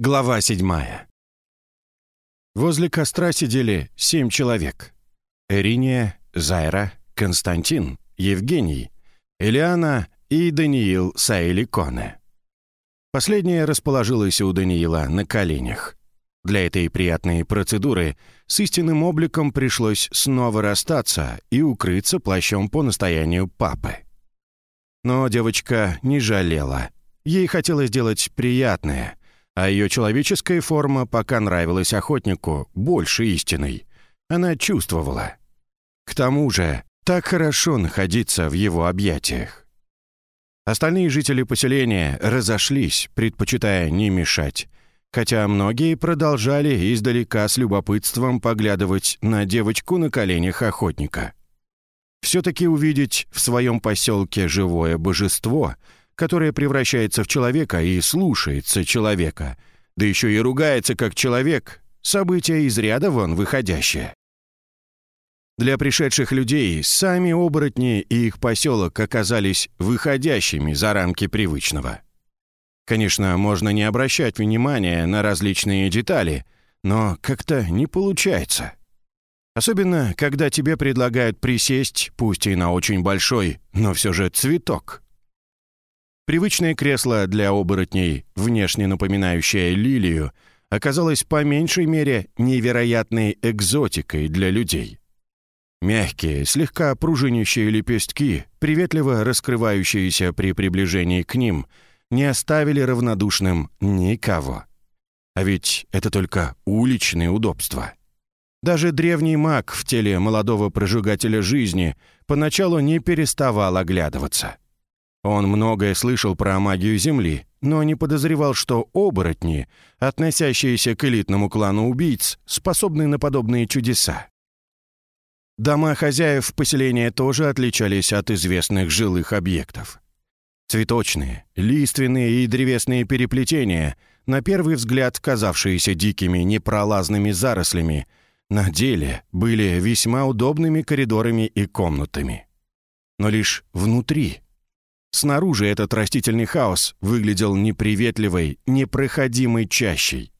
Глава седьмая. Возле костра сидели семь человек. Эриния, Зайра, Константин, Евгений, Элиана и Даниил Саэликоне. Последняя расположилась у Даниила на коленях. Для этой приятной процедуры с истинным обликом пришлось снова расстаться и укрыться плащом по настоянию папы. Но девочка не жалела. Ей хотелось сделать приятное — а ее человеческая форма пока нравилась охотнику больше истинной. Она чувствовала. К тому же, так хорошо находиться в его объятиях. Остальные жители поселения разошлись, предпочитая не мешать, хотя многие продолжали издалека с любопытством поглядывать на девочку на коленях охотника. Все-таки увидеть в своем поселке живое божество — которое превращается в человека и слушается человека, да еще и ругается как человек, событие из ряда вон выходящее. Для пришедших людей сами оборотни и их поселок оказались выходящими за рамки привычного. Конечно, можно не обращать внимания на различные детали, но как-то не получается. Особенно, когда тебе предлагают присесть, пусть и на очень большой, но все же цветок. Привычное кресло для оборотней, внешне напоминающее лилию, оказалось по меньшей мере невероятной экзотикой для людей. Мягкие, слегка пружинящие лепестки, приветливо раскрывающиеся при приближении к ним, не оставили равнодушным никого. А ведь это только уличные удобства. Даже древний маг в теле молодого прожигателя жизни поначалу не переставал оглядываться — он многое слышал про магию Земли, но не подозревал, что оборотни, относящиеся к элитному клану убийц, способны на подобные чудеса. Дома хозяев поселения тоже отличались от известных жилых объектов. Цветочные, лиственные и древесные переплетения, на первый взгляд казавшиеся дикими непролазными зарослями, на деле были весьма удобными коридорами и комнатами. Но лишь внутри Снаружи этот растительный хаос выглядел неприветливой, непроходимой чащей.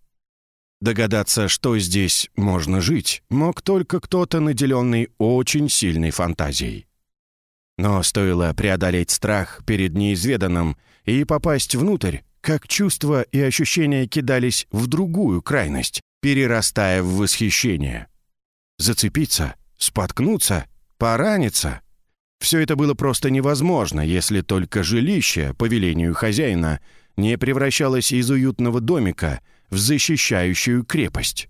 Догадаться, что здесь можно жить, мог только кто-то, наделенный очень сильной фантазией. Но стоило преодолеть страх перед неизведанным и попасть внутрь, как чувства и ощущения кидались в другую крайность, перерастая в восхищение. Зацепиться, споткнуться, пораниться — все это было просто невозможно, если только жилище, по велению хозяина, не превращалось из уютного домика в защищающую крепость.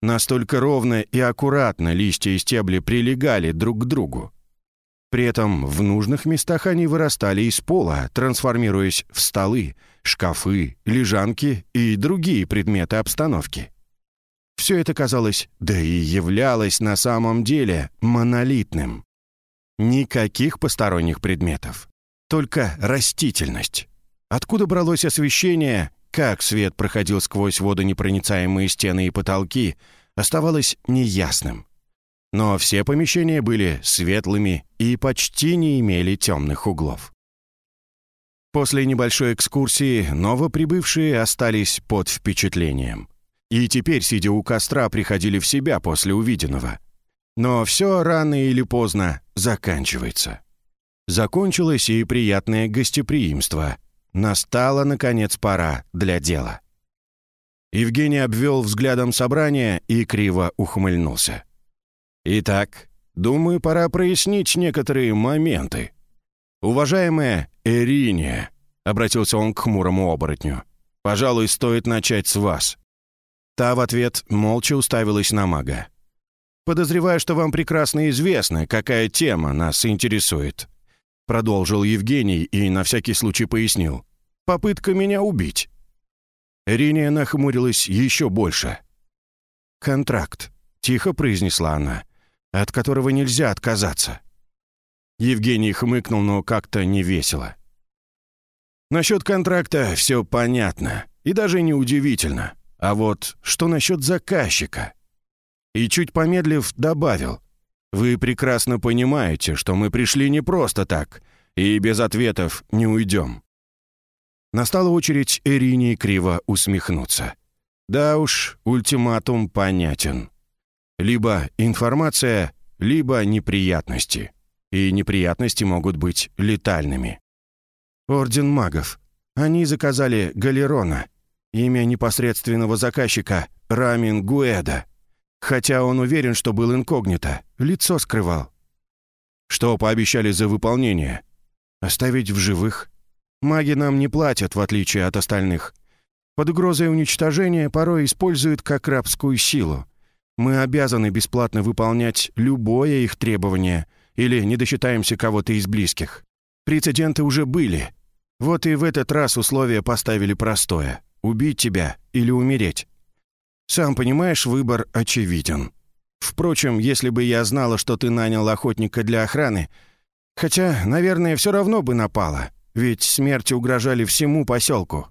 Настолько ровно и аккуратно листья и стебли прилегали друг к другу. При этом в нужных местах они вырастали из пола, трансформируясь в столы, шкафы, лежанки и другие предметы обстановки. Все это казалось, да и являлось на самом деле монолитным. Никаких посторонних предметов. Только растительность. Откуда бралось освещение, как свет проходил сквозь водонепроницаемые стены и потолки, оставалось неясным. Но все помещения были светлыми и почти не имели темных углов. После небольшой экскурсии новоприбывшие остались под впечатлением. И теперь, сидя у костра, приходили в себя после увиденного. Но все рано или поздно заканчивается. Закончилось и приятное гостеприимство. Настала, наконец, пора для дела. Евгений обвел взглядом собрание и криво ухмыльнулся. «Итак, думаю, пора прояснить некоторые моменты. Уважаемая Эриния», — обратился он к хмурому оборотню, — «пожалуй, стоит начать с вас». Та в ответ молча уставилась на мага. Подозреваю, что вам прекрасно известно, какая тема нас интересует». Продолжил Евгений и на всякий случай пояснил. «Попытка меня убить». Риния нахмурилась еще больше. «Контракт», — тихо произнесла она, — «от которого нельзя отказаться». Евгений хмыкнул, но как-то невесело. «Насчет контракта все понятно и даже неудивительно. А вот что насчет заказчика?» И, чуть помедлив, добавил. «Вы прекрасно понимаете, что мы пришли не просто так, и без ответов не уйдем». Настала очередь Эрине криво усмехнуться. Да уж, ультиматум понятен. Либо информация, либо неприятности. И неприятности могут быть летальными. Орден магов. Они заказали Галерона. Имя непосредственного заказчика — Рамин Гуэда. Хотя он уверен, что был инкогнито, лицо скрывал. Что пообещали за выполнение? Оставить в живых. Маги нам не платят, в отличие от остальных. Под угрозой уничтожения порой используют как рабскую силу. Мы обязаны бесплатно выполнять любое их требование или не досчитаемся кого-то из близких. Прецеденты уже были. Вот и в этот раз условия поставили простое — убить тебя или умереть. Сам понимаешь, выбор очевиден. Впрочем, если бы я знала, что ты нанял охотника для охраны, хотя, наверное, все равно бы напала, ведь смерти угрожали всему поселку.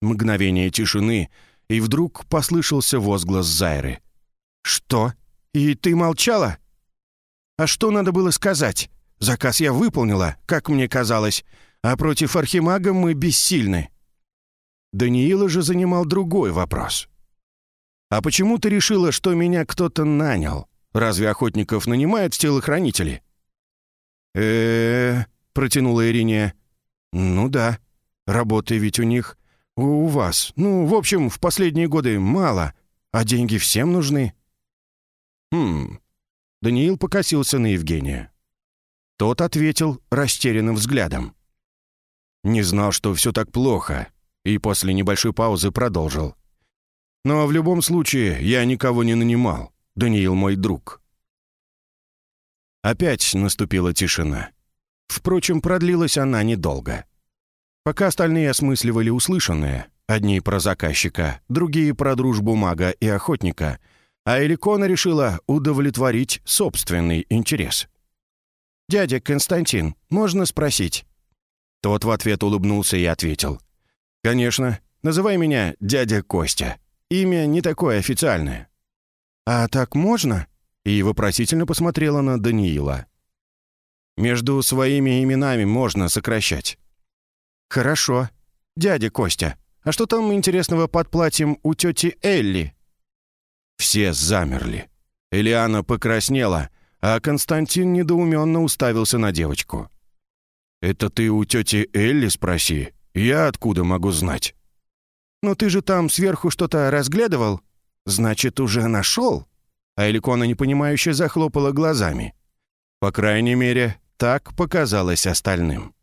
Мгновение тишины, и вдруг послышался возглас Зайры. «Что? И ты молчала?» «А что надо было сказать? Заказ я выполнила, как мне казалось, а против Архимага мы бессильны». Даниила же занимал другой вопрос. «А почему ты решила, что меня кто-то нанял? Разве охотников нанимают телохранители?» э протянула Ириния. «Ну да, работы ведь у них «У вас. Ну, в общем, в последние годы мало, а деньги всем нужны». «Хм...» Даниил покосился на Евгения. Тот ответил растерянным взглядом. «Не знал, что все так плохо», и после небольшой паузы продолжил. «Но в любом случае я никого не нанимал. Даниил мой друг». Опять наступила тишина. Впрочем, продлилась она недолго. Пока остальные осмысливали услышанное, одни про заказчика, другие про дружбу мага и охотника, а Эликона решила удовлетворить собственный интерес. «Дядя Константин, можно спросить?» Тот в ответ улыбнулся и ответил. «Конечно. Называй меня дядя Костя. Имя не такое официальное». «А так можно?» И вопросительно посмотрела на Даниила. «Между своими именами можно сокращать. «Хорошо. Дядя Костя, а что там интересного под платьем у тети Элли?» Все замерли. Элиана покраснела, а Константин недоуменно уставился на девочку. «Это ты у тети Элли спроси? Я откуда могу знать?» «Ну ты же там сверху что-то разглядывал? Значит, уже нашел?» А Эликона непонимающе захлопала глазами. По крайней мере, так показалось остальным.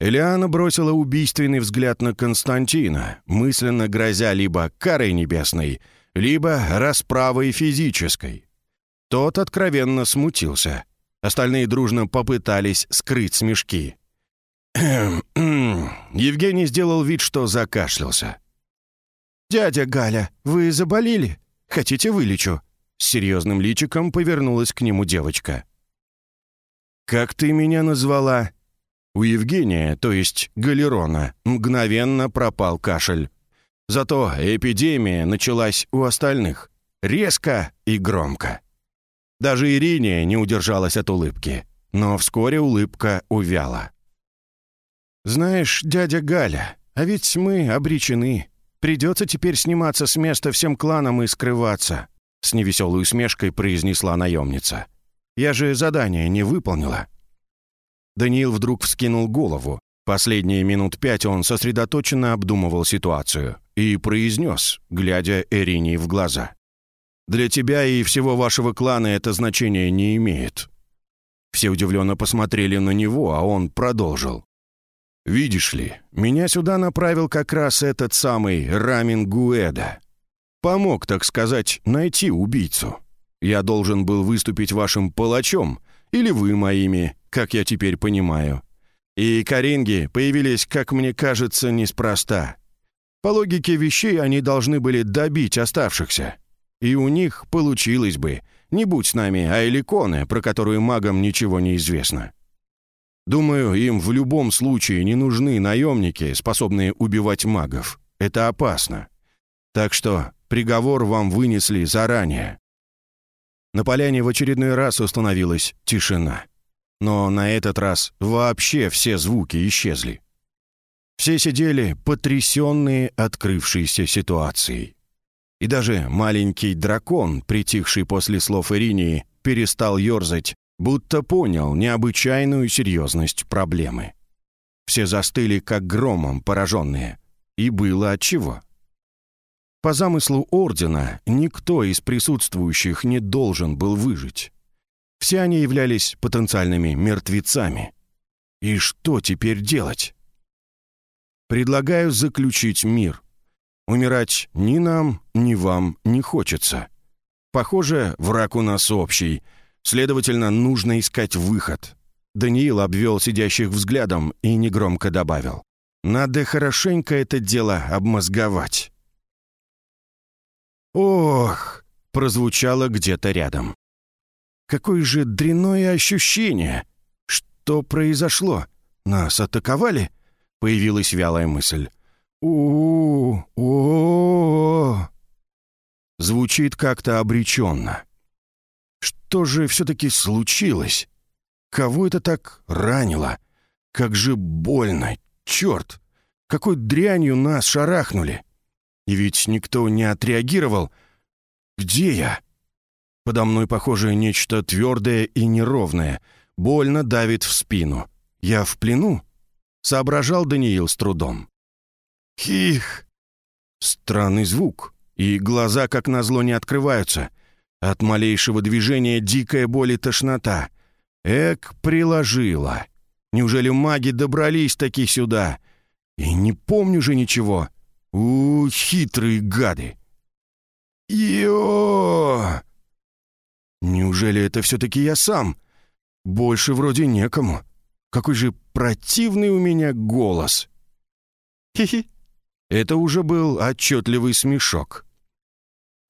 Элиана бросила убийственный взгляд на Константина, мысленно грозя либо карой небесной, либо расправой физической. Тот откровенно смутился. Остальные дружно попытались скрыть смешки. Евгений сделал вид, что закашлялся. «Дядя Галя, вы заболели? Хотите вылечу?» С серьезным личиком повернулась к нему девочка. «Как ты меня назвала?» У Евгения, то есть Галерона, мгновенно пропал кашель. Зато эпидемия началась у остальных. Резко и громко. Даже Ирине не удержалась от улыбки. Но вскоре улыбка увяла. «Знаешь, дядя Галя, а ведь мы обречены. Придется теперь сниматься с места всем кланам и скрываться», с невеселой усмешкой произнесла наемница. «Я же задание не выполнила». Даниил вдруг вскинул голову. Последние минут пять он сосредоточенно обдумывал ситуацию и произнес, глядя Эрине в глаза. «Для тебя и всего вашего клана это значение не имеет». Все удивленно посмотрели на него, а он продолжил. «Видишь ли, меня сюда направил как раз этот самый Рамин Гуэда. Помог, так сказать, найти убийцу. Я должен был выступить вашим палачом, или вы моими, как я теперь понимаю. И коринги появились, как мне кажется, неспроста. По логике вещей они должны были добить оставшихся. И у них получилось бы, не будь с нами Айликоны, про которую магам ничего не известно. Думаю, им в любом случае не нужны наемники, способные убивать магов. Это опасно. Так что приговор вам вынесли заранее. На поляне в очередной раз установилась тишина. Но на этот раз вообще все звуки исчезли. Все сидели потрясенные открывшейся ситуацией. И даже маленький дракон, притихший после слов Иринии, перестал ерзать, будто понял необычайную серьезность проблемы. Все застыли, как громом пораженные. И было отчего. По замыслу Ордена, никто из присутствующих не должен был выжить. Все они являлись потенциальными мертвецами. И что теперь делать? Предлагаю заключить мир. Умирать ни нам, ни вам не хочется. Похоже, враг у нас общий. Следовательно, нужно искать выход. Даниил обвел сидящих взглядом и негромко добавил. «Надо хорошенько это дело обмозговать». «Ох!» — прозвучало где-то рядом. «Какое же дрянное ощущение! Что произошло? Нас атаковали?» — появилась вялая мысль. у у о Звучит как-то обреченно. Что же все-таки случилось? Кого это так ранило? Как же больно! Черт! Какой дрянью нас шарахнули! И ведь никто не отреагировал. Где я? Подо мной, похоже, нечто твердое и неровное. Больно давит в спину. Я в плену? Соображал Даниил с трудом. Хих! Странный звук, и глаза, как назло, не открываются. От малейшего движения дикая боль и тошнота. Эк, приложила. Неужели маги добрались таки сюда? И не помню же ничего. У, хитрые гады. Йо! Неужели это все-таки я сам? Больше вроде некому. Какой же противный у меня голос. Хи-хи. Это уже был отчетливый смешок.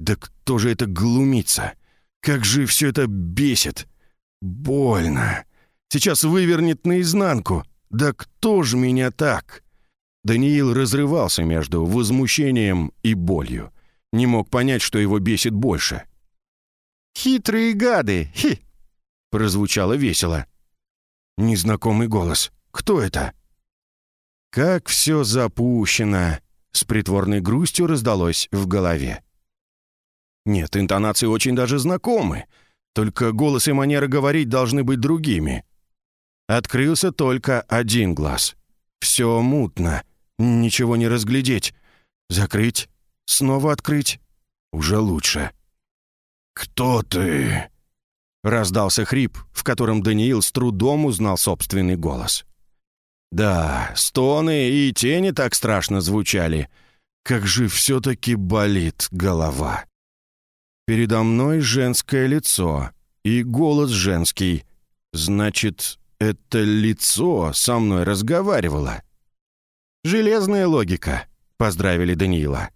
Да кто же это глумится? Как же все это бесит! Больно. Сейчас вывернет наизнанку. Да кто ж меня так? Даниил разрывался между возмущением и болью. Не мог понять, что его бесит больше. «Хитрые гады! Хи!» Прозвучало весело. Незнакомый голос. «Кто это?» «Как все запущено!» С притворной грустью раздалось в голове. Нет, интонации очень даже знакомы. Только голос и манера говорить должны быть другими. Открылся только один глаз. Все мутно. Ничего не разглядеть. Закрыть. Снова открыть. Уже лучше. «Кто ты?» Раздался хрип, в котором Даниил с трудом узнал собственный голос. Да, стоны и тени так страшно звучали. Как же все-таки болит голова. Передо мной женское лицо и голос женский. Значит, это лицо со мной разговаривало. «Железная логика», — поздравили Даниила.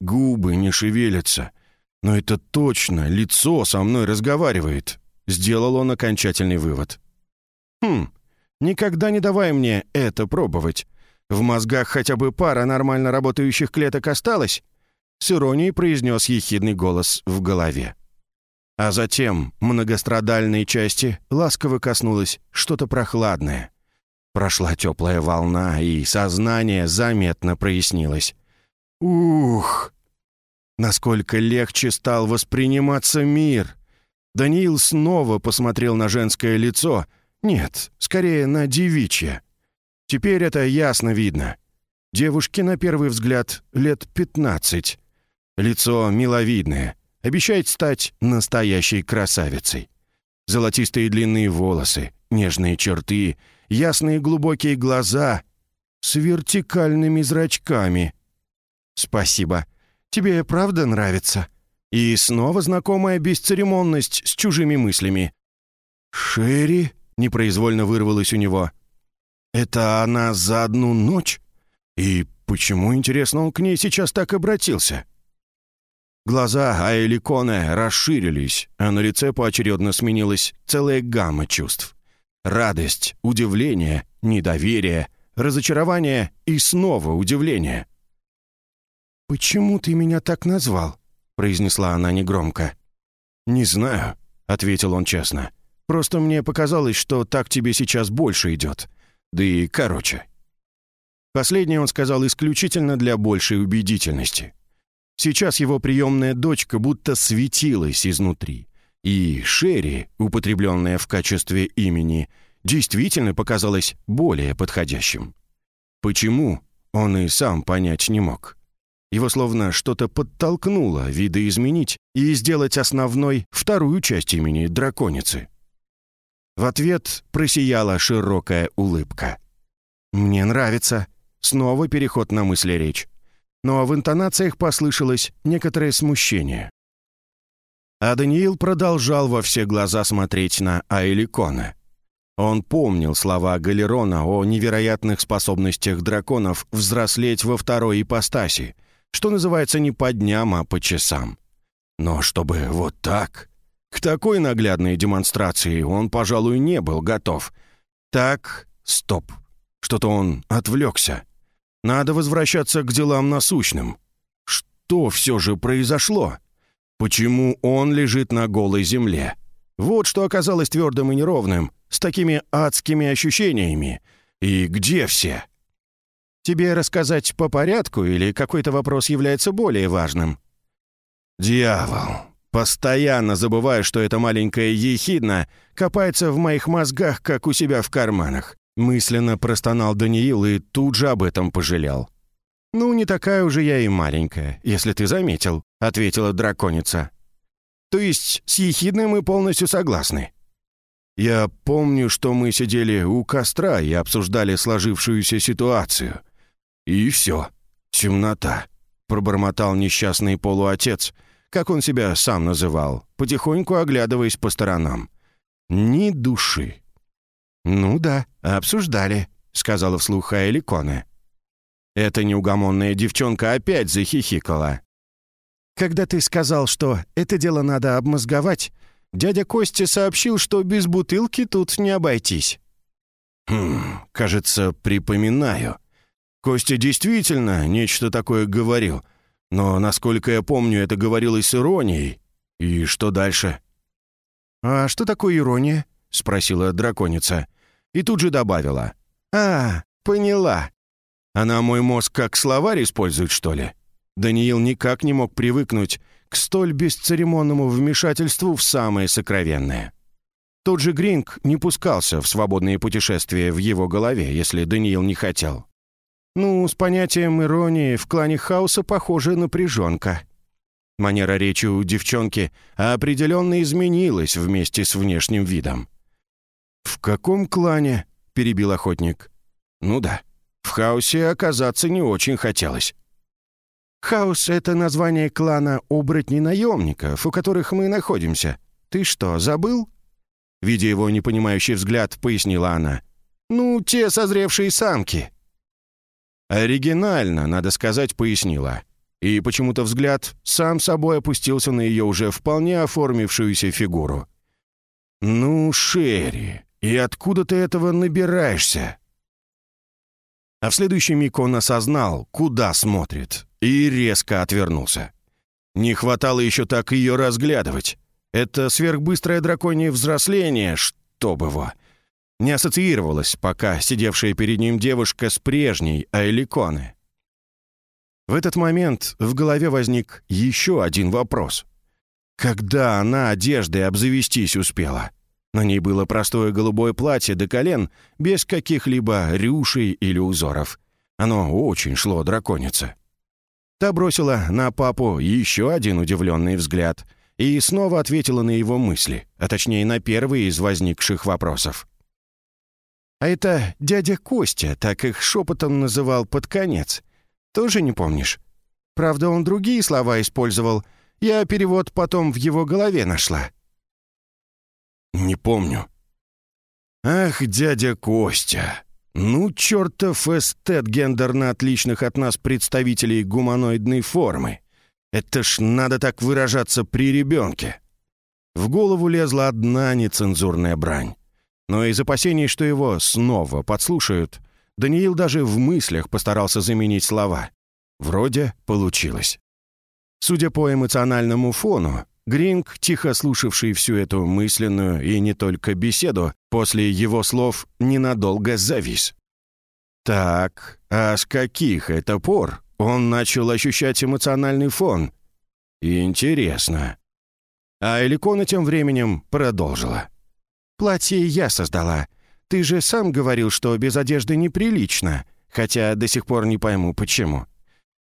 «Губы не шевелятся, но это точно лицо со мной разговаривает», — сделал он окончательный вывод. «Хм, никогда не давай мне это пробовать. В мозгах хотя бы пара нормально работающих клеток осталась?» С иронией произнес ехидный голос в голове. А затем многострадальной части ласково коснулось что-то прохладное. Прошла теплая волна, и сознание заметно прояснилось. Ух! Насколько легче стал восприниматься мир! Даниил снова посмотрел на женское лицо. Нет, скорее на девичье. Теперь это ясно видно. Девушке, на первый взгляд, лет пятнадцать. Лицо миловидное, обещает стать настоящей красавицей. Золотистые длинные волосы, нежные черты, ясные глубокие глаза с вертикальными зрачками. «Спасибо. Тебе правда нравится?» И снова знакомая бесцеремонность с чужими мыслями. «Шерри?» — непроизвольно вырвалось у него. «Это она за одну ночь? И почему, интересно, он к ней сейчас так обратился?» Глаза Аэликоне расширились, а на лице поочередно сменилась целая гамма чувств. Радость, удивление, недоверие, разочарование и снова удивление. «Почему ты меня так назвал?» — произнесла она негромко. «Не знаю», — ответил он честно. «Просто мне показалось, что так тебе сейчас больше идет. Да и короче». Последнее он сказал исключительно для большей убедительности. Сейчас его приемная дочка будто светилась изнутри. И Шерри, употребленная в качестве имени, действительно показалась более подходящим. Почему, он и сам понять не мог. Его словно что-то подтолкнуло видоизменить и сделать основной вторую часть имени драконицы. В ответ просияла широкая улыбка. «Мне нравится». Снова переход на мысли речь. Но в интонациях послышалось некоторое смущение. А Даниил продолжал во все глаза смотреть на Аэликона. Он помнил слова Галерона о невероятных способностях драконов взрослеть во второй ипостаси, что называется не по дням, а по часам. Но чтобы вот так... К такой наглядной демонстрации он, пожалуй, не был готов. Так, стоп. Что-то он отвлекся. Надо возвращаться к делам насущным. Что все же произошло? Почему он лежит на голой земле? Вот что оказалось твердым и неровным, с такими адскими ощущениями. И где все? Тебе рассказать по порядку или какой-то вопрос является более важным? Дьявол. Постоянно забываю, что эта маленькая ехидна копается в моих мозгах, как у себя в карманах. Мысленно простонал Даниил и тут же об этом пожалел. «Ну, не такая уже я и маленькая, если ты заметил», — ответила драконица. «То есть с ехидной мы полностью согласны. Я помню, что мы сидели у костра и обсуждали сложившуюся ситуацию. И все. Темнота. Пробормотал несчастный полуотец, как он себя сам называл, потихоньку оглядываясь по сторонам. Ни души. «Ну да, обсуждали», — сказала вслух Айли Коне. Эта неугомонная девчонка опять захихикала. «Когда ты сказал, что это дело надо обмозговать, Дядя Костя сообщил, что без бутылки тут не обойтись». «Хм, кажется, припоминаю. Костя действительно нечто такое говорил, но, насколько я помню, это говорилось с иронией. И что дальше?» «А что такое ирония?» — спросила драконица. И тут же добавила. «А, поняла. Она мой мозг как словарь использует, что ли?» Даниил никак не мог привыкнуть к столь бесцеремонному вмешательству в самое сокровенное. Тот же Гринг не пускался в свободные путешествия в его голове, если Даниил не хотел. Ну, с понятием иронии в клане хаоса похоже напряженка. Манера речи у девчонки определенно изменилась вместе с внешним видом. «В каком клане?» — перебил охотник. «Ну да, в хаосе оказаться не очень хотелось». «Хаос — это название клана оборотней-наемников, у которых мы находимся. Ты что, забыл?» Видя его непонимающий взгляд, пояснила она. «Ну, те созревшие самки». Оригинально, надо сказать, пояснила. И почему-то взгляд сам собой опустился на ее уже вполне оформившуюся фигуру. «Ну, Шерри, и откуда ты этого набираешься?» А в следующий миг он осознал, куда смотрит, и резко отвернулся. Не хватало еще так ее разглядывать. Это сверхбыстрое драконье взросление, чтоб его. Не ассоциировалось пока сидевшая перед ним девушка с прежней Айликоны. В этот момент в голове возник еще один вопрос. Когда она одеждой обзавестись успела? На ней было простое голубое платье до колен, без каких-либо рюшей или узоров. Оно очень шло драконице. Та бросила на папу еще один удивленный взгляд и снова ответила на его мысли, а точнее на первый из возникших вопросов. «А это дядя Костя, так их шепотом называл под конец. Тоже не помнишь? Правда, он другие слова использовал. Я перевод потом в его голове нашла. «Не помню». «Ах, дядя Костя! Ну, чертов эстет гендерно отличных от нас представителей гуманоидной формы! Это ж надо так выражаться при ребенке!» В голову лезла одна нецензурная брань. Но из опасений, что его снова подслушают, Даниил даже в мыслях постарался заменить слова. Вроде получилось. Судя по эмоциональному фону, Гринг, тихо слушавший всю эту мысленную и не только беседу, после его слов ненадолго завис. «Так, А с каких это пор он начал ощущать эмоциональный фон? Интересно. А Эликона тем временем продолжила. «Платье я создала. Ты же сам говорил, что без одежды неприлично, хотя до сих пор не пойму, почему.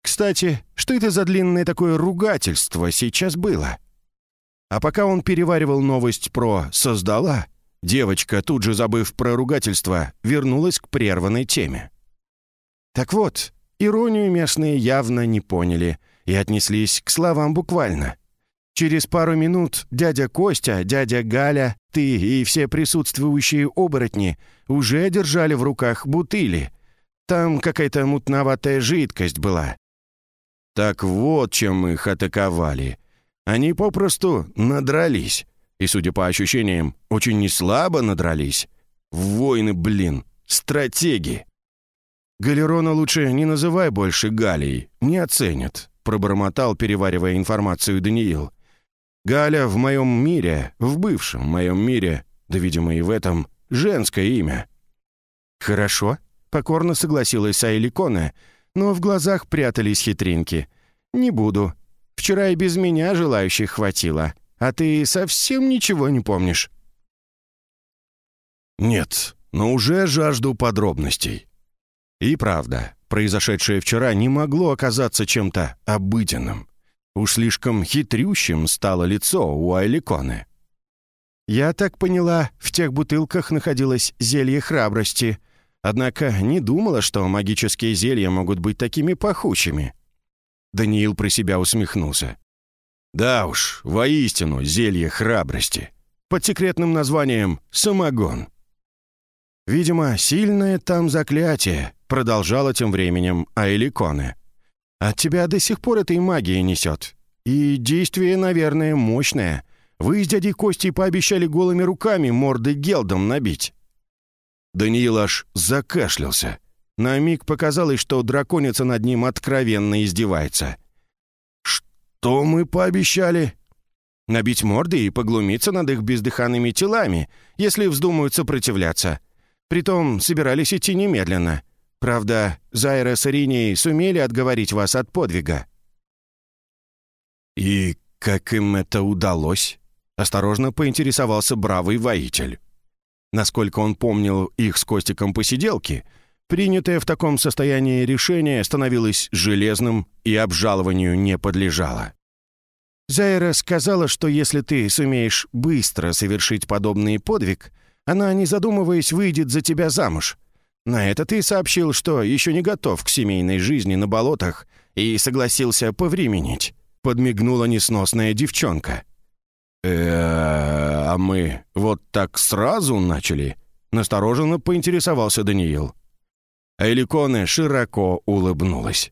Кстати, что это за длинное такое ругательство сейчас было?» А пока он переваривал новость про «создала», девочка, тут же забыв про ругательство, вернулась к прерванной теме. Так вот, иронию местные явно не поняли и отнеслись к словам буквально. Через пару минут дядя Костя, дядя Галя, ты и все присутствующие оборотни уже держали в руках бутыли. Там какая-то мутноватая жидкость была. Так вот, чем их атаковали. Они попросту надрались. И, судя по ощущениям, очень неслабо надрались. Воины, блин, стратеги. «Галерона лучше не называй больше Галей, не оценят», пробормотал, переваривая информацию Даниил. «Галя в моем мире, в бывшем моем мире, да, видимо, и в этом, женское имя». «Хорошо», — покорно согласилась Айликона, но в глазах прятались хитринки. «Не буду. Вчера и без меня желающих хватило, а ты совсем ничего не помнишь». «Нет, но уже жажду подробностей». И правда, произошедшее вчера не могло оказаться чем-то обыденным. Уж слишком хитрющим стало лицо у Айликоны. «Я так поняла, в тех бутылках находилось зелье храбрости, однако не думала, что магические зелья могут быть такими пахучими. Даниил про себя усмехнулся. «Да уж, воистину, зелье храбрости. Под секретным названием «самогон». Видимо, сильное там заклятие, продолжала тем временем Аэликоне. От тебя до сих пор этой магии несет. И действие, наверное, мощное. Вы с дядей Костей пообещали голыми руками морды гелдом набить. Даниил аж закашлялся. На миг показалось, что драконица над ним откровенно издевается. «Что мы пообещали?» «Набить морды и поглумиться над их бездыханными телами, если вздумают сопротивляться. Притом собирались идти немедленно. Правда, Зайра с Иринией сумели отговорить вас от подвига». «И как им это удалось?» — осторожно поинтересовался бравый воитель. Насколько он помнил их с Костиком посиделки — Принятое в таком состоянии решение становилось железным и обжалованию не подлежало. Зайра сказала, что если ты сумеешь быстро совершить подобный подвиг, она, не задумываясь, выйдет за тебя замуж. На это ты сообщил, что еще не готов к семейной жизни на болотах и согласился повременить. Подмигнула несносная девчонка. э а мы вот так сразу начали?» Настороженно поинтересовался Даниил. Эликоне широко улыбнулась.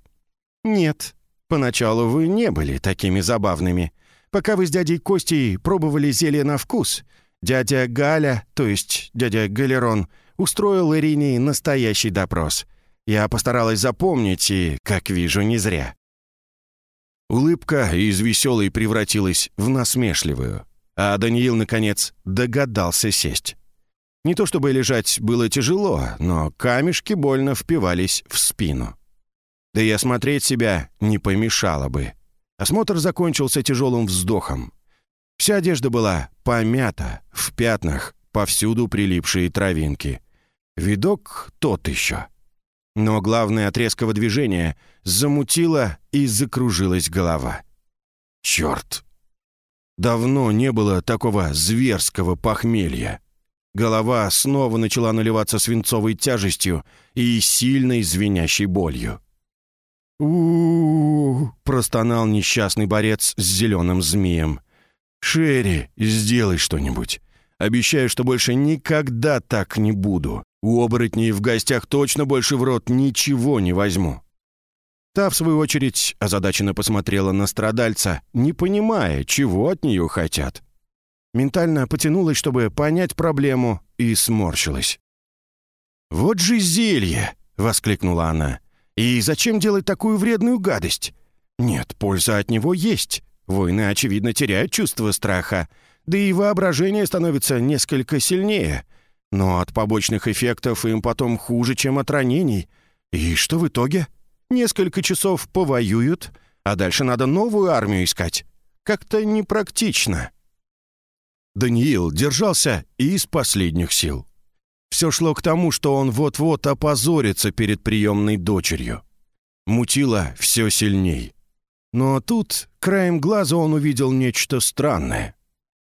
«Нет, поначалу вы не были такими забавными. Пока вы с дядей Костей пробовали зелье на вкус, дядя Галя, то есть дядя Галерон, устроил Ирине настоящий допрос. Я постаралась запомнить и, как вижу, не зря». Улыбка из веселой превратилась в насмешливую, а Даниил, наконец, догадался сесть. Не то чтобы лежать было тяжело, но камешки больно впивались в спину. Да и осмотреть себя не помешало бы. Осмотр закончился тяжелым вздохом. Вся одежда была помята, в пятнах, повсюду прилипшие травинки. Видок тот еще. Но главное от резкого движения замутила и закружилась голова. Черт! Давно не было такого зверского похмелья. Голова снова начала наливаться свинцовой тяжестью и сильной звенящей болью. у, простонал несчастный борец с зеленым змеем. «Шерри, сделай что-нибудь. Обещаю, что больше никогда так не буду. У оборотней в гостях точно больше в рот ничего не возьму». Та, в свою очередь, озадаченно посмотрела на страдальца, не понимая, чего от нее хотят. Ментально потянулась, чтобы понять проблему, и сморщилась. «Вот же зелье!» — воскликнула она. «И зачем делать такую вредную гадость? Нет, польза от него есть. Воины, очевидно, теряют чувство страха, да и воображение становится несколько сильнее. Но от побочных эффектов им потом хуже, чем от ранений. И что в итоге? Несколько часов повоюют, а дальше надо новую армию искать. Как-то непрактично. Даниил держался из последних сил. Все шло к тому, что он вот-вот опозорится перед приемной дочерью. Мутило все сильней. Но тут, краем глаза, он увидел нечто странное.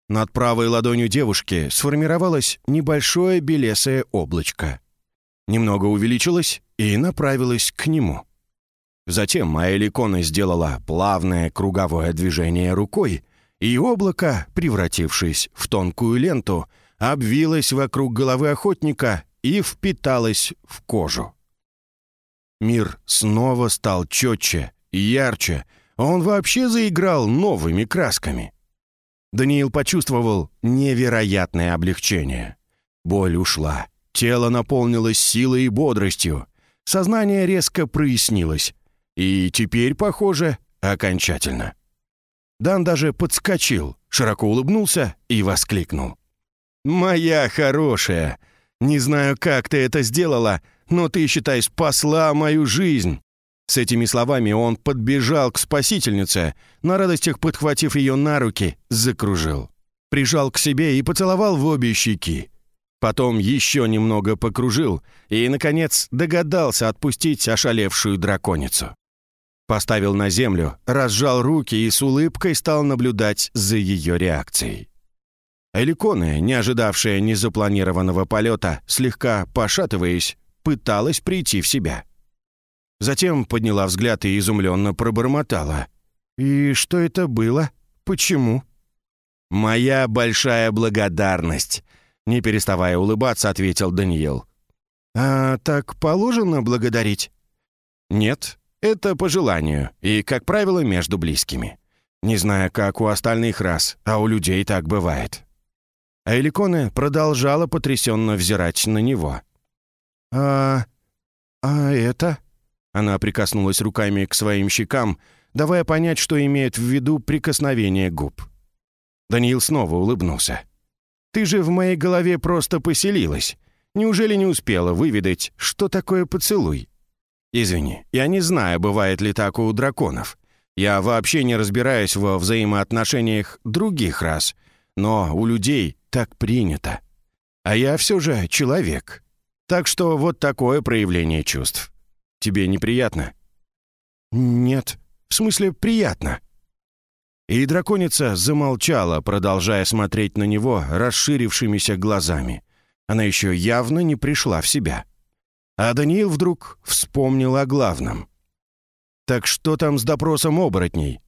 Над правой ладонью девушки сформировалось небольшое белесое облачко. Немного увеличилось и направилось к нему. Затем Аэликона сделала плавное круговое движение рукой, и облако, превратившись в тонкую ленту, обвилось вокруг головы охотника и впиталось в кожу. Мир снова стал четче ярче, он вообще заиграл новыми красками. Даниил почувствовал невероятное облегчение. Боль ушла, тело наполнилось силой и бодростью, сознание резко прояснилось, и теперь, похоже, окончательно. Дан даже подскочил, широко улыбнулся и воскликнул. «Моя хорошая! Не знаю, как ты это сделала, но ты, считай, спасла мою жизнь!» С этими словами он подбежал к спасительнице, на радостях подхватив ее на руки, закружил. Прижал к себе и поцеловал в обе щеки. Потом еще немного покружил и, наконец, догадался отпустить ошалевшую драконицу. Поставил на землю, разжал руки и с улыбкой стал наблюдать за ее реакцией. Эликоне, не ожидавшая незапланированного полета, слегка пошатываясь, пыталась прийти в себя. Затем подняла взгляд и изумленно пробормотала. «И что это было? Почему?» «Моя большая благодарность», — не переставая улыбаться, ответил Даниил. «А так положено благодарить?» «Нет, это по желанию и, как правило, между близкими. Не знаю, как у остальных рас, а у людей так бывает». А продолжала потрясенно взирать на него. «А... а это?» Она прикоснулась руками к своим щекам, давая понять, что имеет в виду прикосновение губ. Даниил снова улыбнулся. «Ты же в моей голове просто поселилась. Неужели не успела выведать, что такое поцелуй?» «Извини, я не знаю, бывает ли так у драконов. Я вообще не разбираюсь во взаимоотношениях других рас, но у людей так принято. А я все же человек. Так что вот такое проявление чувств. Тебе неприятно?» «Нет. В смысле, приятно». И драконица замолчала, продолжая смотреть на него расширившимися глазами. Она еще явно не пришла в себя. А Даниил вдруг вспомнил о главном. «Так что там с допросом оборотней?»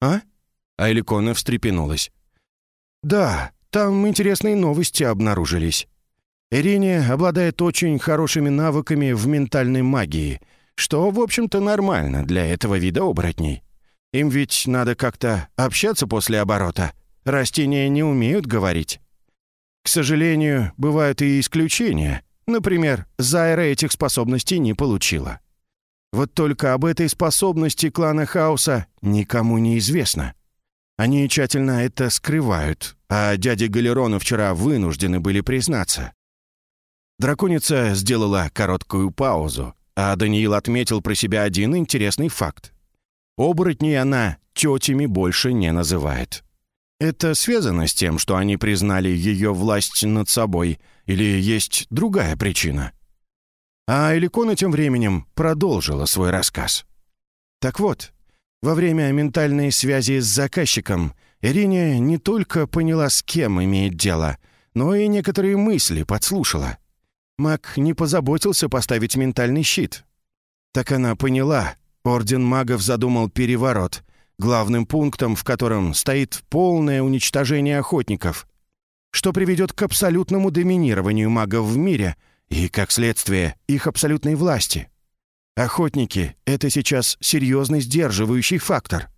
«А?» А Эликона встрепенулась. «Да, там интересные новости обнаружились. Ирине обладает очень хорошими навыками в ментальной магии, что, в общем-то, нормально для этого вида оборотней. Им ведь надо как-то общаться после оборота. Растения не умеют говорить. К сожалению, бывают и исключения. Например, Зайра этих способностей не получила. Вот только об этой способности клана Хаоса никому не известно. Они тщательно это скрывают, а дяди Галерону вчера вынуждены были признаться. Драконица сделала короткую паузу, а Даниил отметил про себя один интересный факт. Оборотней она тетями больше не называет. Это связано с тем, что они признали ее власть над собой, или есть другая причина? А Эликона тем временем продолжила свой рассказ. Так вот, во время ментальной связи с заказчиком Ирине не только поняла, с кем имеет дело, но и некоторые мысли подслушала. Маг не позаботился поставить ментальный щит. Так она поняла, Орден магов задумал переворот, главным пунктом в котором стоит полное уничтожение охотников, что приведет к абсолютному доминированию магов в мире и, как следствие, их абсолютной власти. Охотники — это сейчас серьезный сдерживающий фактор.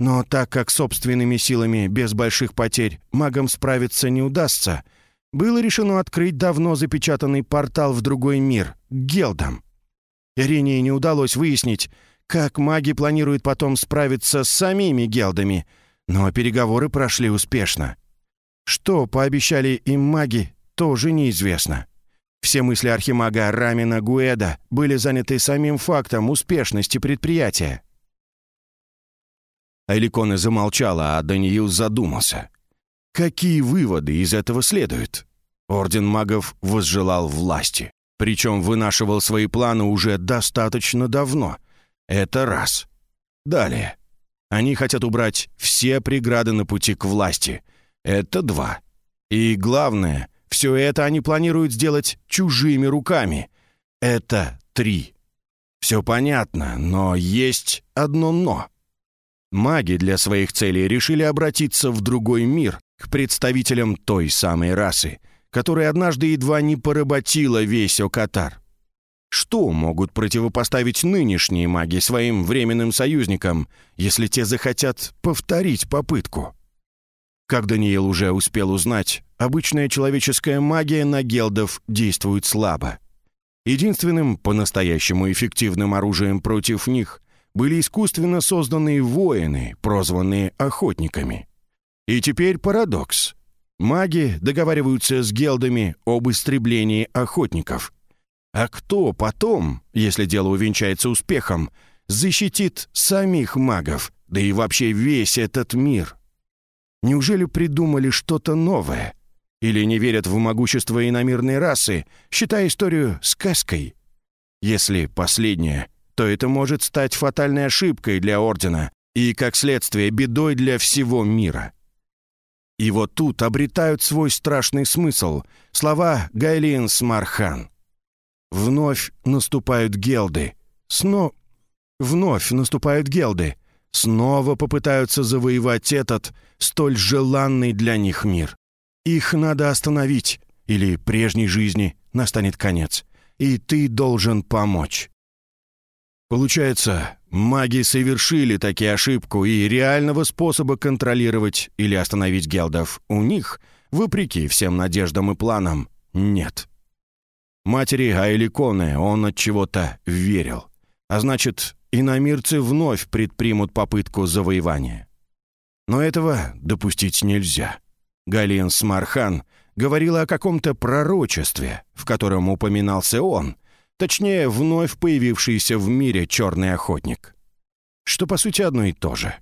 Но так как собственными силами без больших потерь магам справиться не удастся — было решено открыть давно запечатанный портал в другой мир, к Гелдам. Ирине не удалось выяснить, как маги планируют потом справиться с самими Гелдами, но переговоры прошли успешно. Что пообещали им маги, тоже неизвестно. Все мысли архимага Рамина Гуэда были заняты самим фактом успешности предприятия. Аликоне замолчала, а Даниил задумался. Какие выводы из этого следуют? Орден магов возжелал власти, причем вынашивал свои планы уже достаточно давно. Это раз. Далее. Они хотят убрать все преграды на пути к власти. Это два. И главное, все это они планируют сделать чужими руками. Это три. Все понятно, но есть одно «но». Маги для своих целей решили обратиться в другой мир, к представителям той самой расы, которая однажды едва не поработила весь Окатар. Что могут противопоставить нынешние маги своим временным союзникам, если те захотят повторить попытку? Как Даниил уже успел узнать, обычная человеческая магия на гелдов действует слабо. Единственным по-настоящему эффективным оружием против них были искусственно созданные воины, прозванные охотниками. И теперь парадокс. Маги договариваются с гелдами об истреблении охотников. А кто потом, если дело увенчается успехом, защитит самих магов, да и вообще весь этот мир? Неужели придумали что-то новое? Или не верят в могущество иномирной расы, считая историю сказкой? Если последнее, то это может стать фатальной ошибкой для Ордена и, как следствие, бедой для всего мира. И вот тут обретают свой страшный смысл слова Гайлин Смархан. «Вновь наступают гелды. Сно... Вновь наступают гелды снова попытаются завоевать этот, столь желанный для них мир. Их надо остановить, или прежней жизни настанет конец, и ты должен помочь. Получается, маги совершили таки ошибку, и реального способа контролировать или остановить гелдов у них, вопреки всем надеждам и планам, нет. Матери Айликоне он от чего-то верил. А значит, иномирцы вновь предпримут попытку завоевания. Но этого допустить нельзя. Галин Смархан говорила о каком-то пророчестве, в котором упоминался он, точнее, вновь появившийся в мире черный охотник. Что, по сути, одно и то же.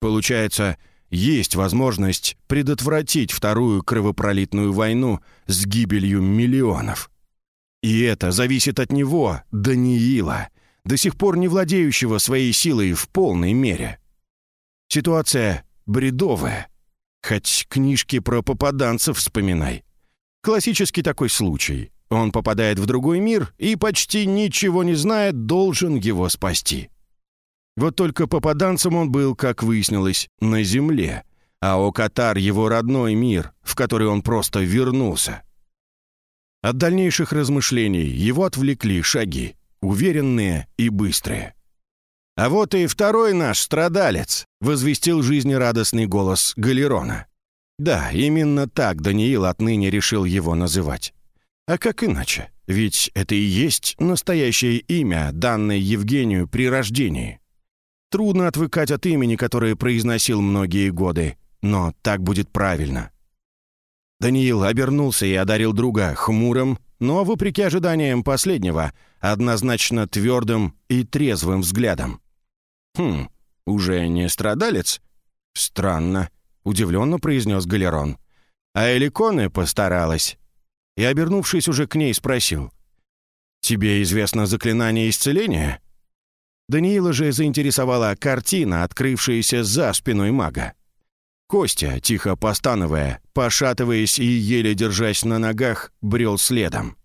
Получается, есть возможность предотвратить вторую кровопролитную войну с гибелью миллионов. И это зависит от него, Даниила, до сих пор не владеющего своей силой в полной мере. Ситуация бредовая. Хоть книжки про попаданцев вспоминай. Классический такой случай. Он попадает в другой мир и, почти ничего не знает, должен его спасти. Вот только попаданцем он был, как выяснилось, на земле, а Окатар — его родной мир, в который он просто вернулся. От дальнейших размышлений его отвлекли шаги уверенные и быстрые. «А вот и второй наш страдалец», — возвестил жизнерадостный голос Галерона. Да, именно так Даниил отныне решил его называть. А как иначе? Ведь это и есть настоящее имя, данное Евгению при рождении. Трудно отвыкать от имени, которое произносил многие годы, но так будет правильно. Даниил обернулся и одарил друга хмурым, но, вопреки ожиданиям последнего, однозначно твердым и трезвым взглядом. «Хм, уже не страдалец?» «Странно», — удивленно произнес Галерон. «А Эликоне постаралась». И, обернувшись уже к ней, спросил. «Тебе известно заклинание исцеления?» Даниила же заинтересовала картина, открывшаяся за спиной мага. Костя, тихо постановая, пошатываясь и еле держась на ногах, брел следом.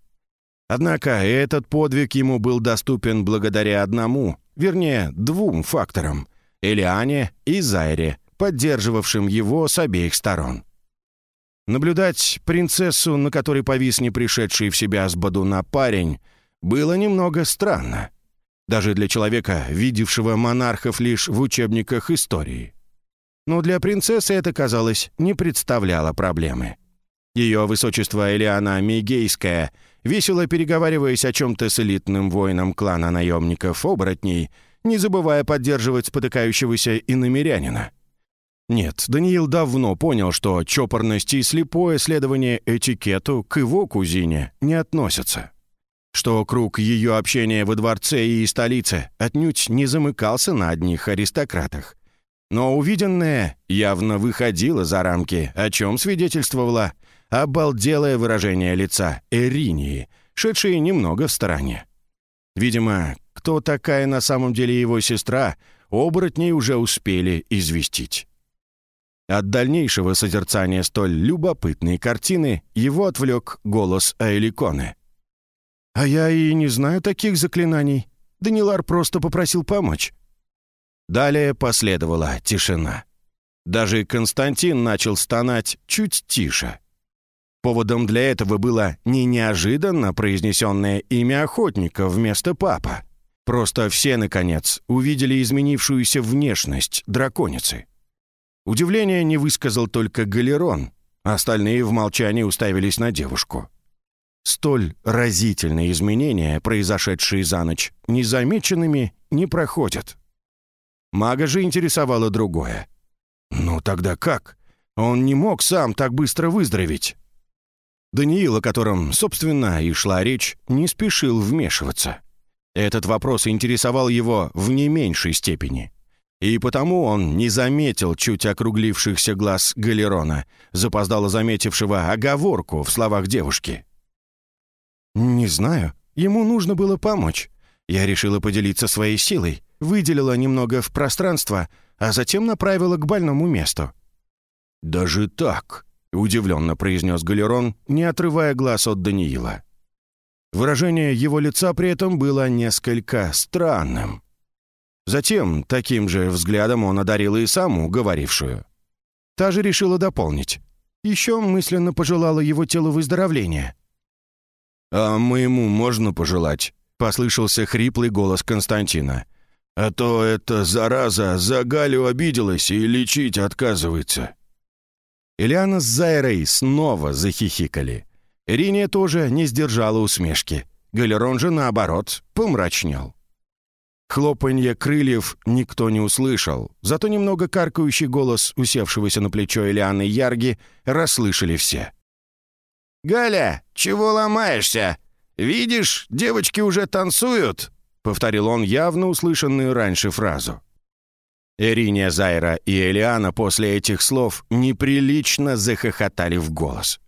Однако этот подвиг ему был доступен благодаря одному, вернее, двум факторам — Элиане и Зайре, поддерживавшим его с обеих сторон. Наблюдать принцессу, на которой повис не пришедший в себя с Бадуна парень, было немного странно. Даже для человека, видевшего монархов лишь в учебниках истории но для принцессы это, казалось, не представляло проблемы. Ее высочество Элиана Мигейская, весело переговариваясь о чем-то с элитным воином клана наемников-оборотней, не забывая поддерживать спотыкающегося иномерянина. Нет, Даниил давно понял, что чопорность и слепое следование этикету к его кузине не относятся. Что круг ее общения во дворце и столице отнюдь не замыкался на одних аристократах. Но увиденное явно выходило за рамки, о чем свидетельствовало обалделое выражение лица Эринии, шедшей немного в стороне. Видимо, кто такая на самом деле его сестра, оборотней уже успели известить. От дальнейшего созерцания столь любопытной картины его отвлек голос Аэликоны. «А я и не знаю таких заклинаний. Данилар просто попросил помочь». Далее последовала тишина. Даже Константин начал стонать чуть тише. Поводом для этого было не неожиданно произнесенное имя охотника вместо папа. Просто все, наконец, увидели изменившуюся внешность драконицы. Удивление не высказал только Галерон, остальные в молчании уставились на девушку. Столь разительные изменения, произошедшие за ночь, незамеченными не проходят. Мага же интересовало другое. «Ну тогда как? Он не мог сам так быстро выздороветь». Даниил, о котором, собственно, и шла речь, не спешил вмешиваться. Этот вопрос интересовал его в не меньшей степени. И потому он не заметил чуть округлившихся глаз Галерона, запоздало заметившего оговорку в словах девушки. «Не знаю. Ему нужно было помочь. Я решила поделиться своей силой, выделила немного в пространство, а затем направила к больному месту». «Даже так?» — удивленно произнес Галерон, не отрывая глаз от Даниила. Выражение его лица при этом было несколько странным. Затем таким же взглядом он одарил и саму говорившую. Та же решила дополнить. Еще мысленно пожелала его телу выздоровления. «А моему можно пожелать?» — послышался хриплый голос Константина. «А то эта зараза за Галю обиделась и лечить отказывается». Ильяна с Зайрой снова захихикали. Ириния тоже не сдержала усмешки. Галерон же, наоборот, помрачнел. Хлопанье крыльев никто не услышал, зато немного каркающий голос усевшегося на плечо Элианы Ярги расслышали все. «Галя, чего ломаешься? Видишь, девочки уже танцуют!» — повторил он явно услышанную раньше фразу. Эриния Зайра и Элиана после этих слов неприлично захохотали в голос.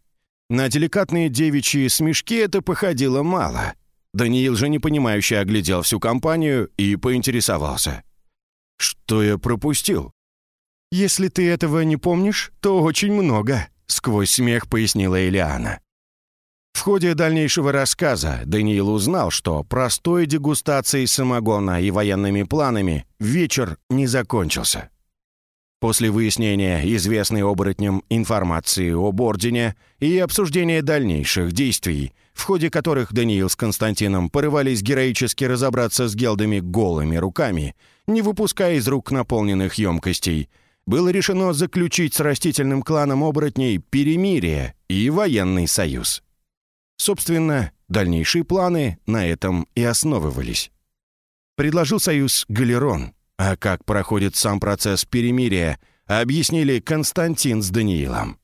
На деликатные девичьи смешки это походило мало — Даниил же непонимающе оглядел всю компанию и поинтересовался. «Что я пропустил?» «Если ты этого не помнишь, то очень много», — сквозь смех пояснила Элиана. В ходе дальнейшего рассказа Даниил узнал, что простой дегустацией самогона и военными планами вечер не закончился. После выяснения известной оборотням информации об Ордене и обсуждения дальнейших действий, в ходе которых Даниил с Константином порывались героически разобраться с гелдами голыми руками, не выпуская из рук наполненных емкостей, было решено заключить с растительным кланом оборотней перемирие и военный союз. Собственно, дальнейшие планы на этом и основывались. Предложил союз Галерон, а как проходит сам процесс перемирия, объяснили Константин с Даниилом.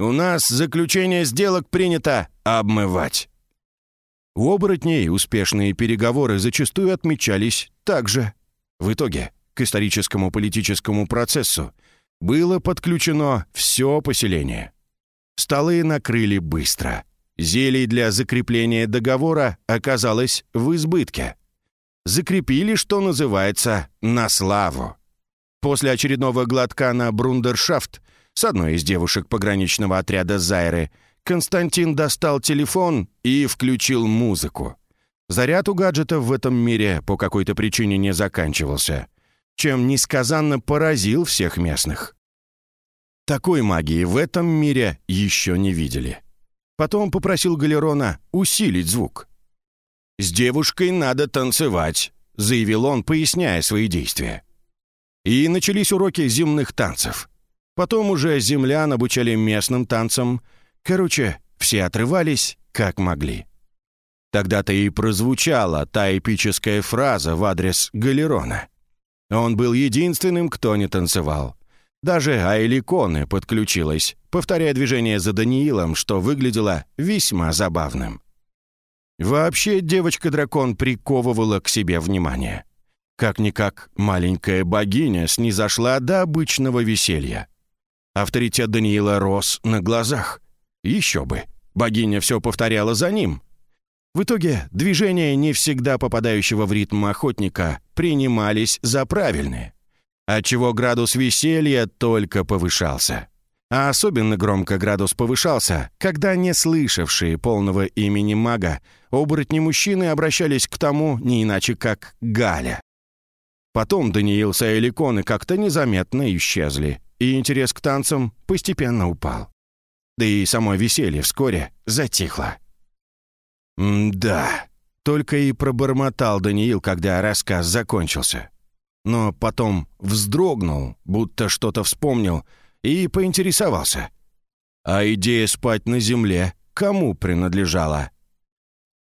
«У нас заключение сделок принято обмывать». У оборотней успешные переговоры зачастую отмечались также. В итоге к историческому политическому процессу было подключено все поселение. Столы накрыли быстро. Зелий для закрепления договора оказалось в избытке. Закрепили, что называется, на славу. После очередного глотка на брундершафт с одной из девушек пограничного отряда Зайры Константин достал телефон и включил музыку. Заряд у гаджетов в этом мире по какой-то причине не заканчивался, чем несказанно поразил всех местных. Такой магии в этом мире еще не видели. Потом попросил Галерона усилить звук. «С девушкой надо танцевать», — заявил он, поясняя свои действия. И начались уроки земных танцев. Потом уже землян обучали местным танцам. Короче, все отрывались, как могли. Тогда-то и прозвучала та эпическая фраза в адрес Галерона. Он был единственным, кто не танцевал. Даже Айликоне подключилась, повторяя движение за Даниилом, что выглядело весьма забавным. Вообще девочка-дракон приковывала к себе внимание. Как-никак маленькая богиня снизошла до обычного веселья. Авторитет Даниила рос на глазах. Еще бы, богиня все повторяла за ним. В итоге движения не всегда попадающего в ритм охотника принимались за правильные, отчего градус веселья только повышался. А особенно громко градус повышался, когда не слышавшие полного имени мага оборотни-мужчины обращались к тому не иначе как Галя. Потом Даниил с Эликоны как-то незаметно исчезли, и интерес к танцам постепенно упал. Да и само веселье вскоре затихло. «Да», — только и пробормотал Даниил, когда рассказ закончился. Но потом вздрогнул, будто что-то вспомнил, и поинтересовался. «А идея спать на земле кому принадлежала?»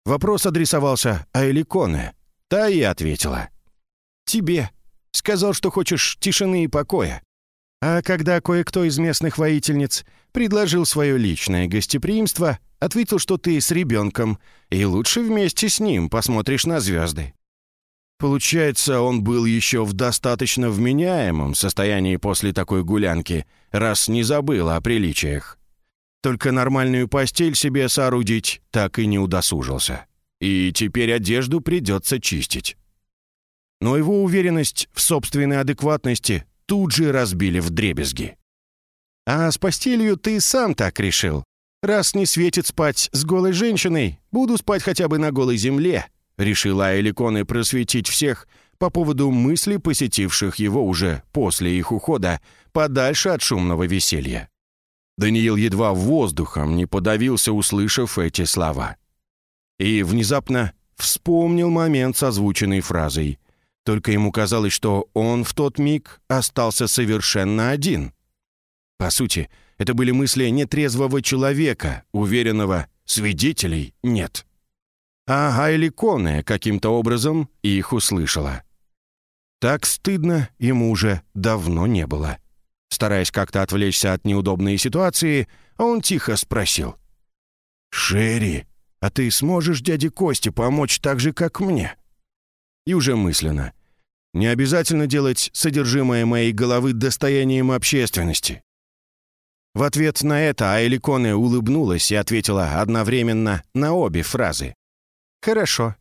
Вопрос адресовался Айликоне. Та и ответила. «Тебе. Сказал, что хочешь тишины и покоя. А когда кое-кто из местных воительниц предложил свое личное гостеприимство, ответил, что ты с ребенком, и лучше вместе с ним посмотришь на звезды. Получается, он был еще в достаточно вменяемом состоянии после такой гулянки, раз не забыл о приличиях. Только нормальную постель себе соорудить так и не удосужился. И теперь одежду придется чистить. Но его уверенность в собственной адекватности тут же разбили в дребезги. «А с постелью ты сам так решил. Раз не светит спать с голой женщиной, буду спать хотя бы на голой земле», решила Эликоны просветить всех по поводу мыслей, посетивших его уже после их ухода, подальше от шумного веселья. Даниил едва воздухом не подавился, услышав эти слова. И внезапно вспомнил момент с озвученной фразой. Только ему казалось, что он в тот миг остался совершенно один. По сути, это были мысли нетрезвого человека, уверенного, свидетелей нет. А Гайли Коне каким-то образом их услышала. Так стыдно ему уже давно не было. Стараясь как-то отвлечься от неудобной ситуации, он тихо спросил. «Шерри, а ты сможешь дяде Косте помочь так же, как мне?» И уже мысленно. Не обязательно делать содержимое моей головы достоянием общественности. В ответ на это Айликоне улыбнулась и ответила одновременно на обе фразы. «Хорошо»,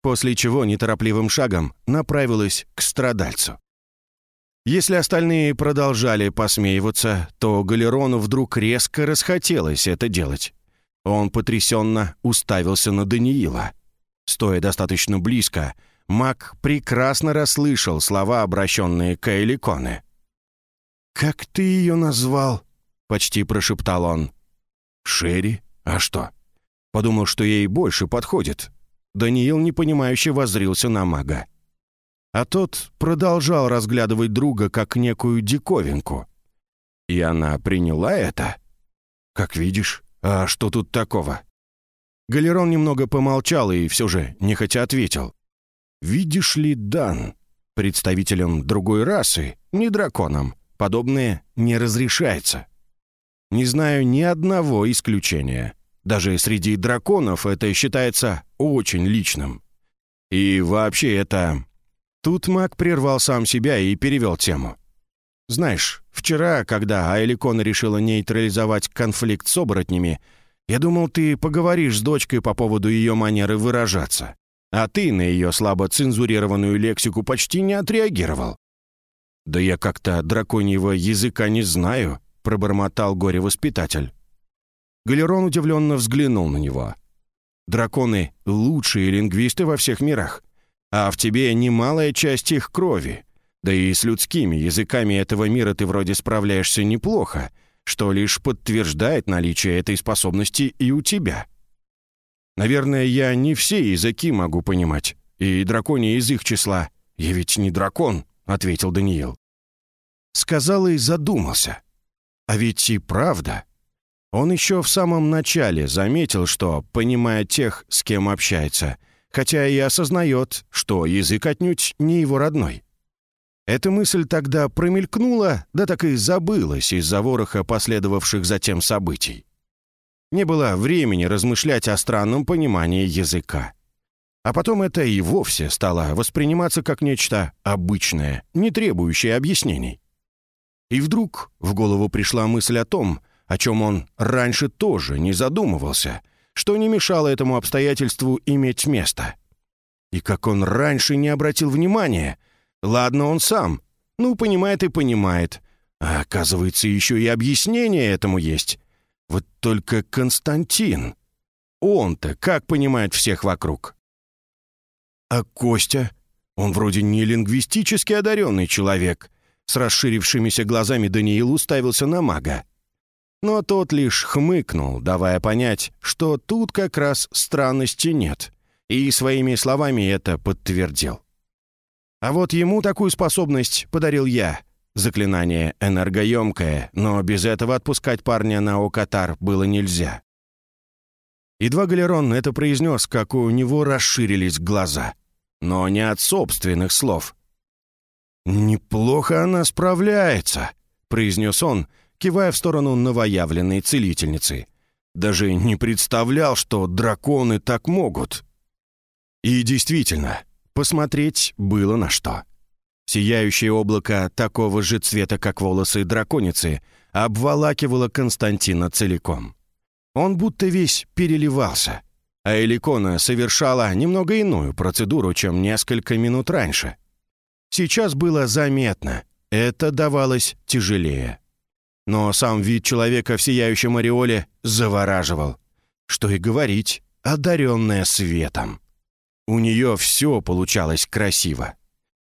после чего неторопливым шагом направилась к страдальцу. Если остальные продолжали посмеиваться, то Галерону вдруг резко расхотелось это делать. Он потрясенно уставился на Даниила. Стоя достаточно близко, маг прекрасно расслышал слова, обращенные к Эликоне. «Как ты ее назвал?» — почти прошептал он. «Шерри? А что?» Подумал, что ей больше подходит. Даниил непонимающе воззрился на мага. А тот продолжал разглядывать друга как некую диковинку. И она приняла это? «Как видишь, а что тут такого?» Галерон немного помолчал и все же нехотя ответил. «Видишь ли, Дан, представителям другой расы, не драконам, подобное не разрешается. Не знаю ни одного исключения. Даже среди драконов это считается очень личным. И вообще это...» Тут маг прервал сам себя и перевел тему. «Знаешь, вчера, когда Айликона решила нейтрализовать конфликт с оборотнями, я думал, ты поговоришь с дочкой по поводу ее манеры выражаться, а ты на ее слабо цензурированную лексику почти не отреагировал». «Да я как-то драконьего языка не знаю», — пробормотал горе-воспитатель. Галерон удивленно взглянул на него. «Драконы — лучшие лингвисты во всех мирах, а в тебе немалая часть их крови. Да и с людскими языками этого мира ты вроде справляешься неплохо, что лишь подтверждает наличие этой способности и у тебя. Наверное, я не все языки могу понимать, и драконий из их числа. Я ведь не дракон», — ответил Даниил. Сказал и задумался. А ведь и правда. Он еще в самом начале заметил, что, понимая тех, с кем общается, хотя и осознает, что язык отнюдь не его родной. Эта мысль тогда промелькнула, да так и забылась из-за вороха последовавших затем событий. Не было времени размышлять о странном понимании языка. А потом это и вовсе стало восприниматься как нечто обычное, не требующее объяснений. И вдруг в голову пришла мысль о том, о чем он раньше тоже не задумывался, что не мешало этому обстоятельству иметь место. И как он раньше не обратил внимания, ладно он сам, ну, понимает и понимает, а оказывается, еще и объяснение этому есть. Вот только Константин, он-то как понимает всех вокруг? А Костя? Он вроде не лингвистически одаренный человек. С расширившимися глазами Даниил уставился на мага. Но тот лишь хмыкнул, давая понять, что тут как раз странности нет, и своими словами это подтвердил. А вот ему такую способность подарил я. Заклинание энергоемкое, но без этого отпускать парня на Окатар было нельзя. Едва Галерон это произнес, как у него расширились глаза но не от собственных слов. «Неплохо она справляется», — произнес он, кивая в сторону новоявленной целительницы. «Даже не представлял, что драконы так могут». И действительно, посмотреть было на что. Сияющее облако такого же цвета, как волосы драконицы, обволакивало Константина целиком. Он будто весь переливался — а Эликона совершала немного иную процедуру, чем несколько минут раньше. Сейчас было заметно, это давалось тяжелее. Но сам вид человека в сияющем ореоле завораживал. Что и говорить, одаренная светом. У нее все получалось красиво.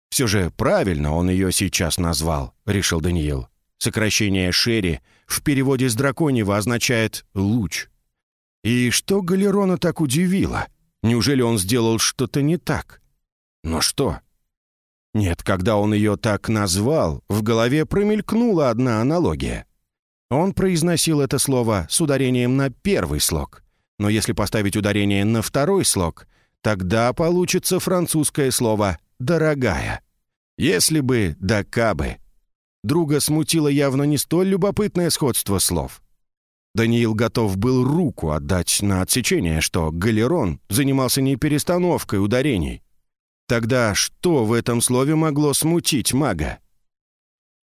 Все же правильно он ее сейчас назвал, решил Даниил. Сокращение «шерри» в переводе с драконьего означает «луч». И что Галерона так удивило? Неужели он сделал что-то не так? Но что? Нет, когда он ее так назвал, в голове промелькнула одна аналогия. Он произносил это слово с ударением на первый слог. Но если поставить ударение на второй слог, тогда получится французское слово «дорогая». Если бы да кабы. Друга смутило явно не столь любопытное сходство слов. Даниил готов был руку отдать на отсечение, что Галерон занимался не перестановкой ударений. Тогда что в этом слове могло смутить мага?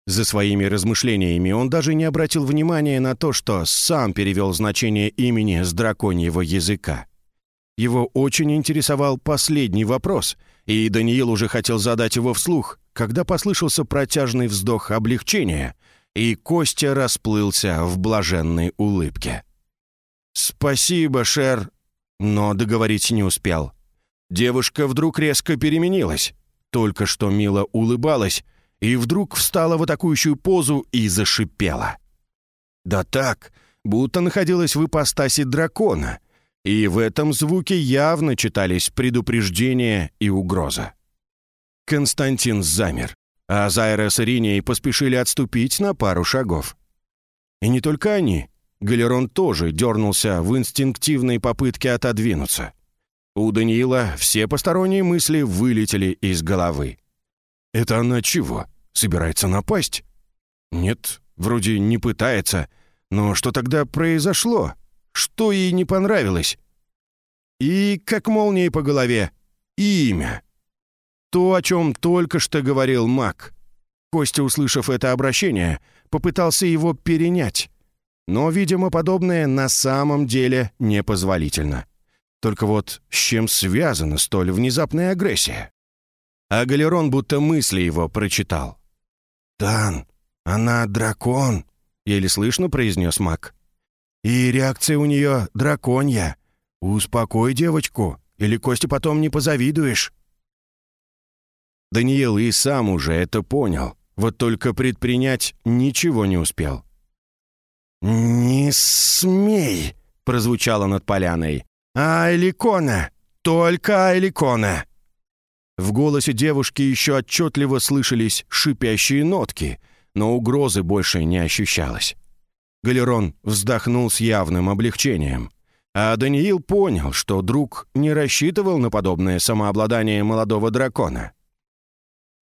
За своими размышлениями он даже не обратил внимания на то, что сам перевел значение имени с драконьего языка. Его очень интересовал последний вопрос, и Даниил уже хотел задать его вслух, когда послышался протяжный вздох облегчения — и Костя расплылся в блаженной улыбке. «Спасибо, Шер!» Но договорить не успел. Девушка вдруг резко переменилась. Только что мило улыбалась и вдруг встала в атакующую позу и зашипела. Да так, будто находилась в ипостаси дракона, и в этом звуке явно читались предупреждение и угроза. Константин замер а Зайра с Иринией поспешили отступить на пару шагов. И не только они. Галерон тоже дернулся в инстинктивной попытке отодвинуться. У Даниила все посторонние мысли вылетели из головы. «Это она чего? Собирается напасть?» «Нет, вроде не пытается. Но что тогда произошло? Что ей не понравилось?» И, как молнией по голове, имя. То, о чем только что говорил маг. Костя, услышав это обращение, попытался его перенять. Но, видимо, подобное на самом деле непозволительно. Только вот с чем связана столь внезапная агрессия? А Галерон будто мысли его прочитал. «Тан, она дракон», — еле слышно произнес маг. «И реакция у нее драконья. Успокой девочку, или Косте потом не позавидуешь». Даниил и сам уже это понял, вот только предпринять ничего не успел. «Не смей!» — прозвучало над поляной. «Айликона! Только Айликона!» В голосе девушки еще отчетливо слышались шипящие нотки, но угрозы больше не ощущалось. Галерон вздохнул с явным облегчением. А Даниил понял, что друг не рассчитывал на подобное самообладание молодого дракона.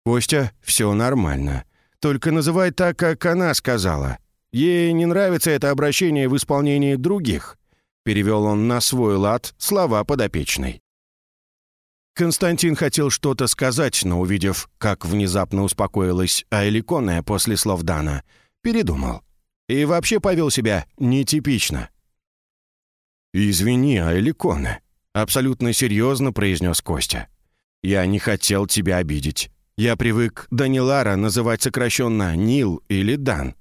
«Костя, все нормально. Только называй так, как она сказала. Ей не нравится это обращение в исполнении других», перевел он на свой лад слова подопечной. Константин хотел что-то сказать, но, увидев, как внезапно успокоилась Айликонная после слов Дана, передумал. И вообще повел себя нетипично. «Извини, Айликоне», — абсолютно серьезно произнес Костя. «Я не хотел тебя обидеть. Я привык Данилара называть сокращенно Нил или Дан.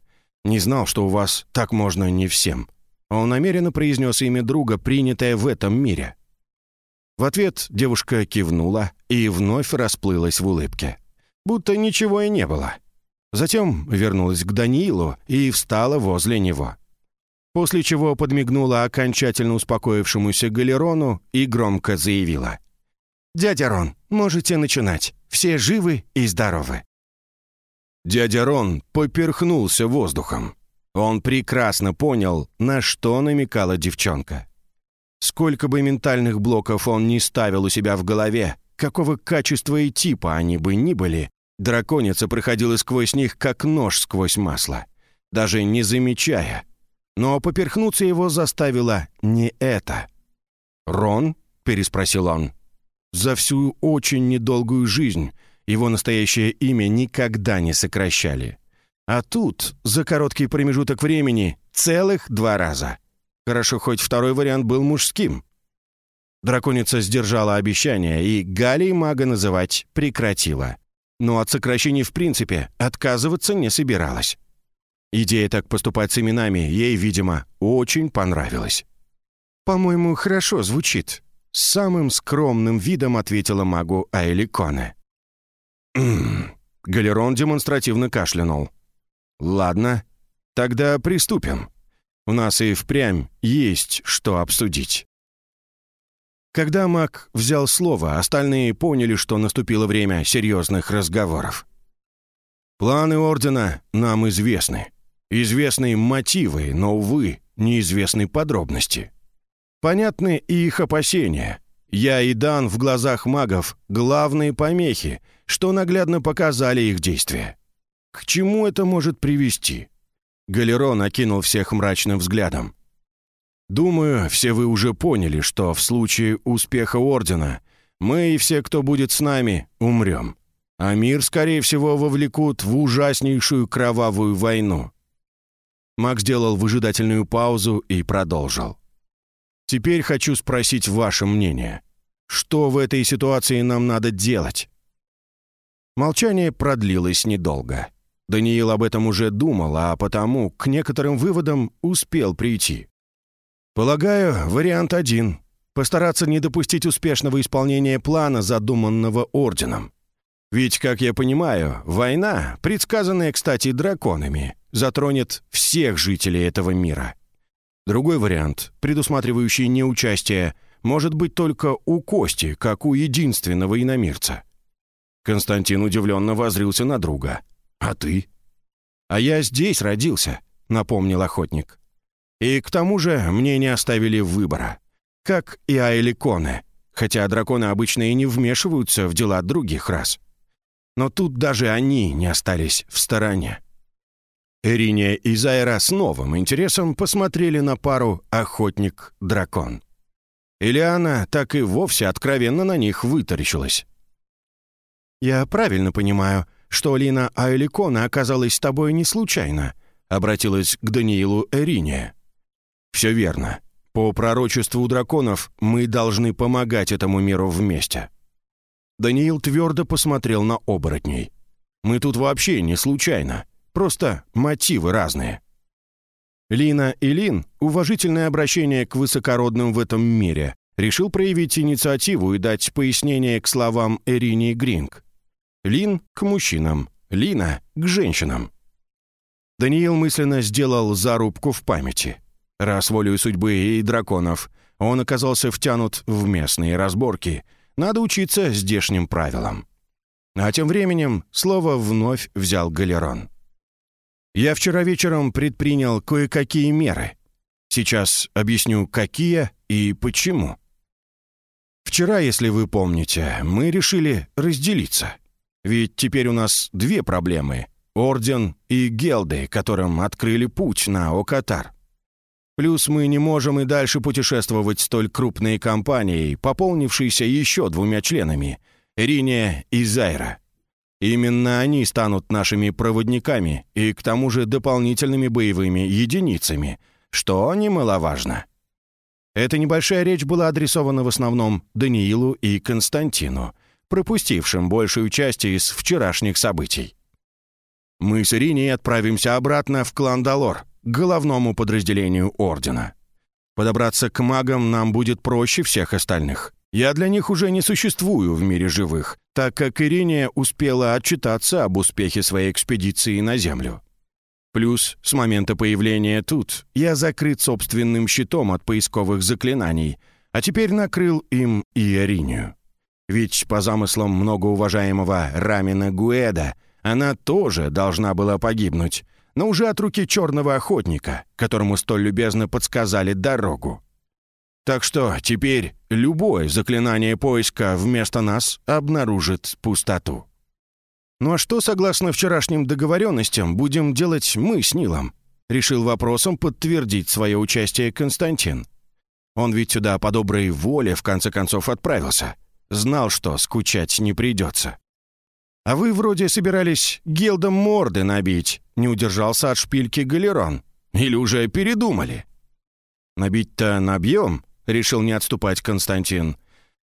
Не знал, что у вас так можно не всем». Он намеренно произнес имя друга, принятое в этом мире. В ответ девушка кивнула и вновь расплылась в улыбке. Будто ничего и не было. Затем вернулась к Даниилу и встала возле него после чего подмигнула окончательно успокоившемуся Галерону и громко заявила. «Дядя Рон, можете начинать. Все живы и здоровы». Дядя Рон поперхнулся воздухом. Он прекрасно понял, на что намекала девчонка. Сколько бы ментальных блоков он ни ставил у себя в голове, какого качества и типа они бы ни были, драконица проходила сквозь них, как нож сквозь масло, даже не замечая — но поперхнуться его заставило не это. «Рон?» — переспросил он. За всю очень недолгую жизнь его настоящее имя никогда не сокращали. А тут, за короткий промежуток времени, целых два раза. Хорошо, хоть второй вариант был мужским. Драконица сдержала обещание и Галей мага называть прекратила. Но от сокращений в принципе отказываться не собиралась. Идея так поступать с именами ей, видимо, очень понравилась. «По-моему, хорошо звучит», — с самым скромным видом ответила магу Айли Коне. Галерон демонстративно кашлянул. «Ладно, тогда приступим. У нас и впрямь есть что обсудить». Когда маг взял слово, остальные поняли, что наступило время серьезных разговоров. «Планы Ордена нам известны. Известны мотивы, но, увы, неизвестны подробности. Понятны и их опасения. Я и Дан в глазах магов — главные помехи, что наглядно показали их действия. К чему это может привести? Галерон окинул всех мрачным взглядом. «Думаю, все вы уже поняли, что в случае успеха Ордена мы и все, кто будет с нами, умрем. А мир, скорее всего, вовлекут в ужаснейшую кровавую войну. Мак сделал выжидательную паузу и продолжил. «Теперь хочу спросить ваше мнение. Что в этой ситуации нам надо делать?» Молчание продлилось недолго. Даниил об этом уже думал, а потому к некоторым выводам успел прийти. «Полагаю, вариант один — постараться не допустить успешного исполнения плана, задуманного Орденом. Ведь, как я понимаю, война, предсказанная, кстати, драконами, затронет всех жителей этого мира. Другой вариант, предусматривающий неучастие, может быть только у Кости, как у единственного иномирца. Константин удивленно возрился на друга. «А ты?» «А я здесь родился», — напомнил охотник. «И к тому же мне не оставили выбора. Как и Айликоны, хотя драконы обычно и не вмешиваются в дела других рас. Но тут даже они не остались в стороне. Эриния и Зайра с новым интересом посмотрели на пару «Охотник-дракон». Ильяна так и вовсе откровенно на них вытаращилась. «Я правильно понимаю, что Лина Айликона оказалась с тобой не случайно», обратилась к Даниилу Эриния. «Все верно. По пророчеству драконов мы должны помогать этому миру вместе». Даниил твердо посмотрел на оборотней. «Мы тут вообще не случайно. Просто мотивы разные. Лина и Лин, уважительное обращение к высокородным в этом мире, решил проявить инициативу и дать пояснение к словам Эрини Гринг. Лин — к мужчинам, Лина — к женщинам. Даниил мысленно сделал зарубку в памяти. Раз волею судьбы и драконов он оказался втянут в местные разборки, надо учиться здешним правилам. А тем временем слово вновь взял Галерон. Я вчера вечером предпринял кое-какие меры. Сейчас объясню, какие и почему. Вчера, если вы помните, мы решили разделиться. Ведь теперь у нас две проблемы — Орден и Гелды, которым открыли путь на Окатар. Плюс мы не можем и дальше путешествовать столь крупной компанией, пополнившейся еще двумя членами — Риния и Зайра. Именно они станут нашими проводниками и к тому же дополнительными боевыми единицами, что немаловажно. Эта небольшая речь была адресована в основном Даниилу и Константину, пропустившим большую часть из вчерашних событий. Мы с Ириней отправимся обратно в клан Далор, к головному подразделению Ордена. Подобраться к магам нам будет проще всех остальных. Я для них уже не существую в мире живых, так как Ириния успела отчитаться об успехе своей экспедиции на Землю. Плюс, с момента появления тут, я закрыт собственным щитом от поисковых заклинаний, а теперь накрыл им и Аринию. Ведь по замыслам многоуважаемого Рамина Гуэда она тоже должна была погибнуть, но уже от руки черного охотника, которому столь любезно подсказали дорогу. Так что теперь любое заклинание поиска вместо нас обнаружит пустоту. «Ну а что, согласно вчерашним договоренностям, будем делать мы с Нилом?» Решил вопросом подтвердить свое участие Константин. Он ведь сюда по доброй воле в конце концов отправился. Знал, что скучать не придется. «А вы вроде собирались гелдом морды набить», — не удержался от шпильки Галерон. «Или уже передумали?» «Набить-то набьем», — решил не отступать Константин.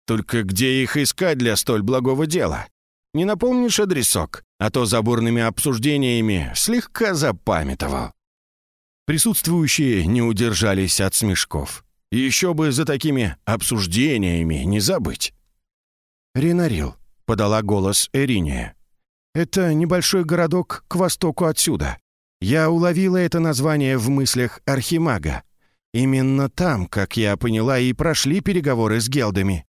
«Только где их искать для столь благого дела? Не напомнишь адресок, а то за бурными обсуждениями слегка запамятовал». Присутствующие не удержались от смешков. Еще бы за такими обсуждениями не забыть. «Ринарил», — подала голос Эриния. «Это небольшой городок к востоку отсюда. Я уловила это название в мыслях Архимага. Именно там, как я поняла, и прошли переговоры с гелдами.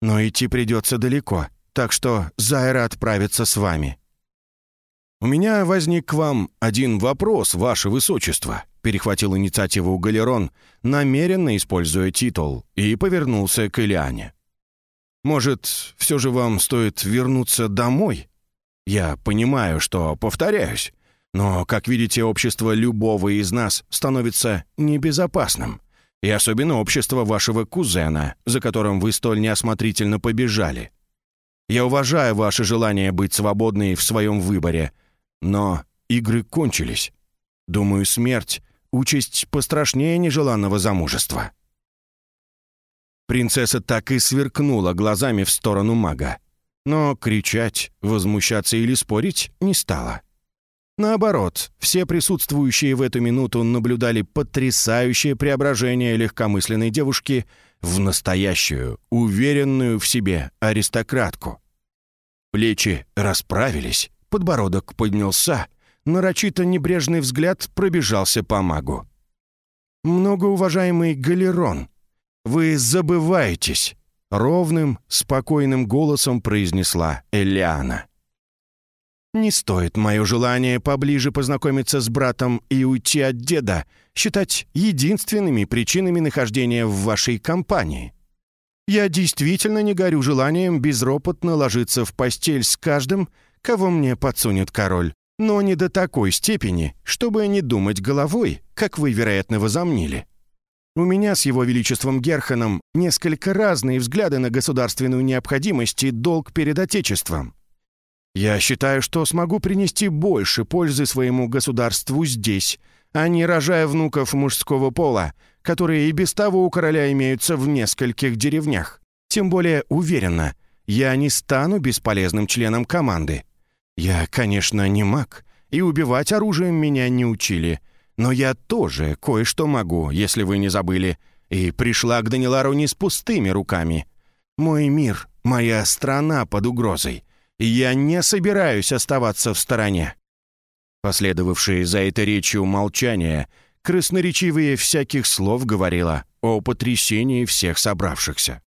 Но идти придется далеко, так что Зайра отправится с вами». «У меня возник к вам один вопрос, ваше высочество», перехватил инициативу Галерон, намеренно используя титул, и повернулся к Илиане. «Может, все же вам стоит вернуться домой? Я понимаю, что повторяюсь, но, как видите, общество любого из нас становится небезопасным, и особенно общество вашего кузена, за которым вы столь неосмотрительно побежали. Я уважаю ваше желание быть свободной в своем выборе, но игры кончились. Думаю, смерть — участь пострашнее нежеланного замужества». Принцесса так и сверкнула глазами в сторону мага. Но кричать, возмущаться или спорить не стала. Наоборот, все присутствующие в эту минуту наблюдали потрясающее преображение легкомысленной девушки в настоящую, уверенную в себе аристократку. Плечи расправились, подбородок поднялся, нарочито небрежный взгляд пробежался по магу. «Многоуважаемый Галерон, вы забываетесь», — ровным, спокойным голосом произнесла Элиана. «Не стоит мое желание поближе познакомиться с братом и уйти от деда считать единственными причинами нахождения в вашей компании. Я действительно не горю желанием безропотно ложиться в постель с каждым, кого мне подсунет король, но не до такой степени, чтобы не думать головой, как вы, вероятно, возомнили. У меня с его величеством Герханом несколько разные взгляды на государственную необходимость и долг перед Отечеством. Я считаю, что смогу принести больше пользы своему государству здесь, а не рожая внуков мужского пола, которые и без того у короля имеются в нескольких деревнях. Тем более уверенно, я не стану бесполезным членом команды. Я, конечно, не маг, и убивать оружием меня не учили, но я тоже кое-что могу, если вы не забыли, и пришла к Данилару не с пустыми руками. Мой мир, моя страна под угрозой, и я не собираюсь оставаться в стороне». Последовавшие за этой речью молчание, красноречивые всяких слов говорило о потрясении всех собравшихся.